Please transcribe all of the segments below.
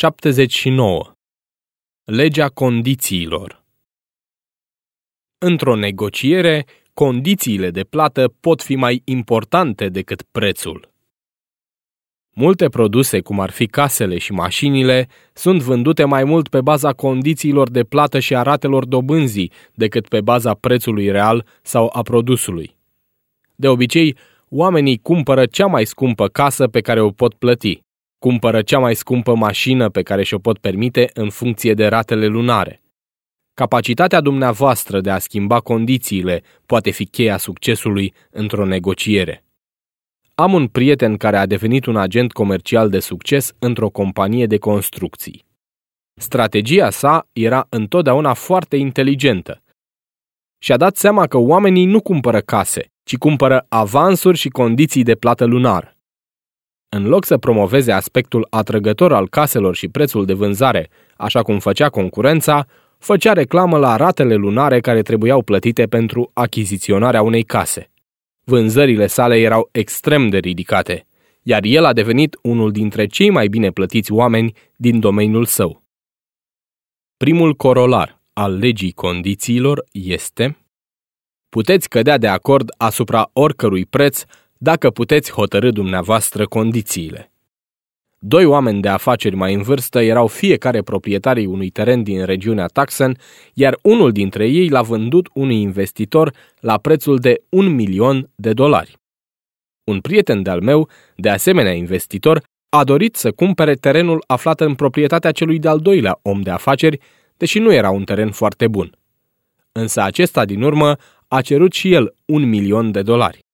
79. Legea condițiilor Într-o negociere, condițiile de plată pot fi mai importante decât prețul. Multe produse, cum ar fi casele și mașinile, sunt vândute mai mult pe baza condițiilor de plată și a ratelor dobânzii decât pe baza prețului real sau a produsului. De obicei, oamenii cumpără cea mai scumpă casă pe care o pot plăti, cumpără cea mai scumpă mașină pe care și-o pot permite în funcție de ratele lunare. Capacitatea dumneavoastră de a schimba condițiile poate fi cheia succesului într-o negociere. Am un prieten care a devenit un agent comercial de succes într-o companie de construcții. Strategia sa era întotdeauna foarte inteligentă. Și-a dat seama că oamenii nu cumpără case, ci cumpără avansuri și condiții de plată lunar. În loc să promoveze aspectul atrăgător al caselor și prețul de vânzare, așa cum făcea concurența, făcea reclamă la ratele lunare care trebuiau plătite pentru achiziționarea unei case. Vânzările sale erau extrem de ridicate, iar el a devenit unul dintre cei mai bine plătiți oameni din domeniul său. Primul corolar al legii condițiilor este Puteți cădea de acord asupra oricărui preț dacă puteți hotărâ dumneavoastră condițiile. Doi oameni de afaceri mai în vârstă erau fiecare proprietarii unui teren din regiunea Taxen, iar unul dintre ei l-a vândut unui investitor la prețul de un milion de dolari. Un prieten de-al meu, de asemenea investitor, a dorit să cumpere terenul aflat în proprietatea celui de-al doilea om de afaceri, deși nu era un teren foarte bun. Însă acesta din urmă a cerut și el un milion de dolari.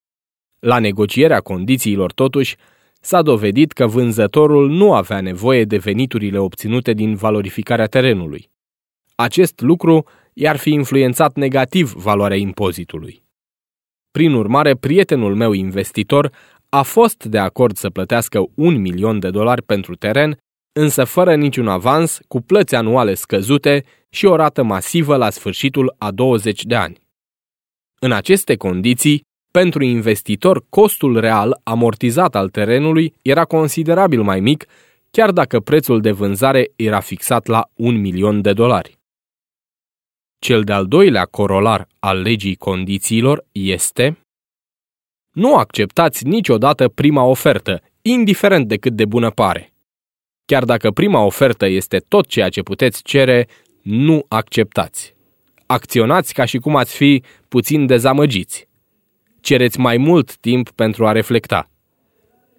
La negocierea condițiilor, totuși, s-a dovedit că vânzătorul nu avea nevoie de veniturile obținute din valorificarea terenului. Acest lucru i-ar fi influențat negativ valoarea impozitului. Prin urmare, prietenul meu investitor a fost de acord să plătească un milion de dolari pentru teren, însă fără niciun avans, cu plăți anuale scăzute și o rată masivă la sfârșitul a 20 de ani. În aceste condiții, pentru investitor, costul real amortizat al terenului era considerabil mai mic, chiar dacă prețul de vânzare era fixat la un milion de dolari. Cel de-al doilea corolar al legii condițiilor este Nu acceptați niciodată prima ofertă, indiferent de cât de bună pare. Chiar dacă prima ofertă este tot ceea ce puteți cere, nu acceptați. Acționați ca și cum ați fi puțin dezamăgiți cereți mai mult timp pentru a reflecta.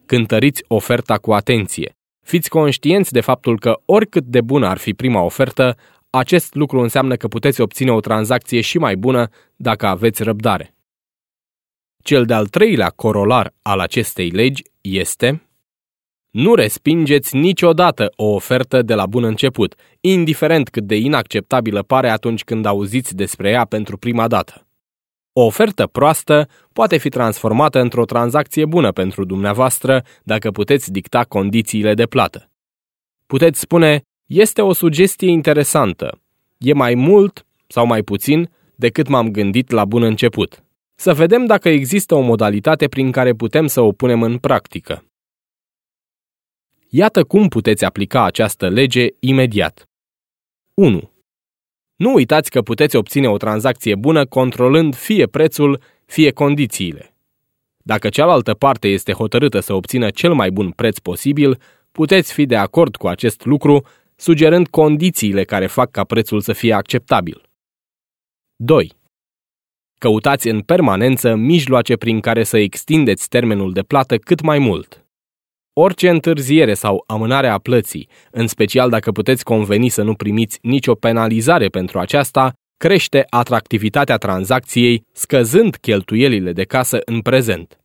Cântăriți oferta cu atenție. Fiți conștienți de faptul că oricât de bună ar fi prima ofertă, acest lucru înseamnă că puteți obține o tranzacție și mai bună dacă aveți răbdare. Cel de-al treilea corolar al acestei legi este nu respingeți niciodată o ofertă de la bun început, indiferent cât de inacceptabilă pare atunci când auziți despre ea pentru prima dată. O ofertă proastă poate fi transformată într-o tranzacție bună pentru dumneavoastră dacă puteți dicta condițiile de plată. Puteți spune, este o sugestie interesantă. E mai mult sau mai puțin decât m-am gândit la bun început. Să vedem dacă există o modalitate prin care putem să o punem în practică. Iată cum puteți aplica această lege imediat. 1. Nu uitați că puteți obține o tranzacție bună controlând fie prețul, fie condițiile. Dacă cealaltă parte este hotărâtă să obțină cel mai bun preț posibil, puteți fi de acord cu acest lucru, sugerând condițiile care fac ca prețul să fie acceptabil. 2. Căutați în permanență mijloace prin care să extindeți termenul de plată cât mai mult. Orice întârziere sau amânare a plății, în special dacă puteți conveni să nu primiți nicio penalizare pentru aceasta, crește atractivitatea tranzacției, scăzând cheltuielile de casă în prezent.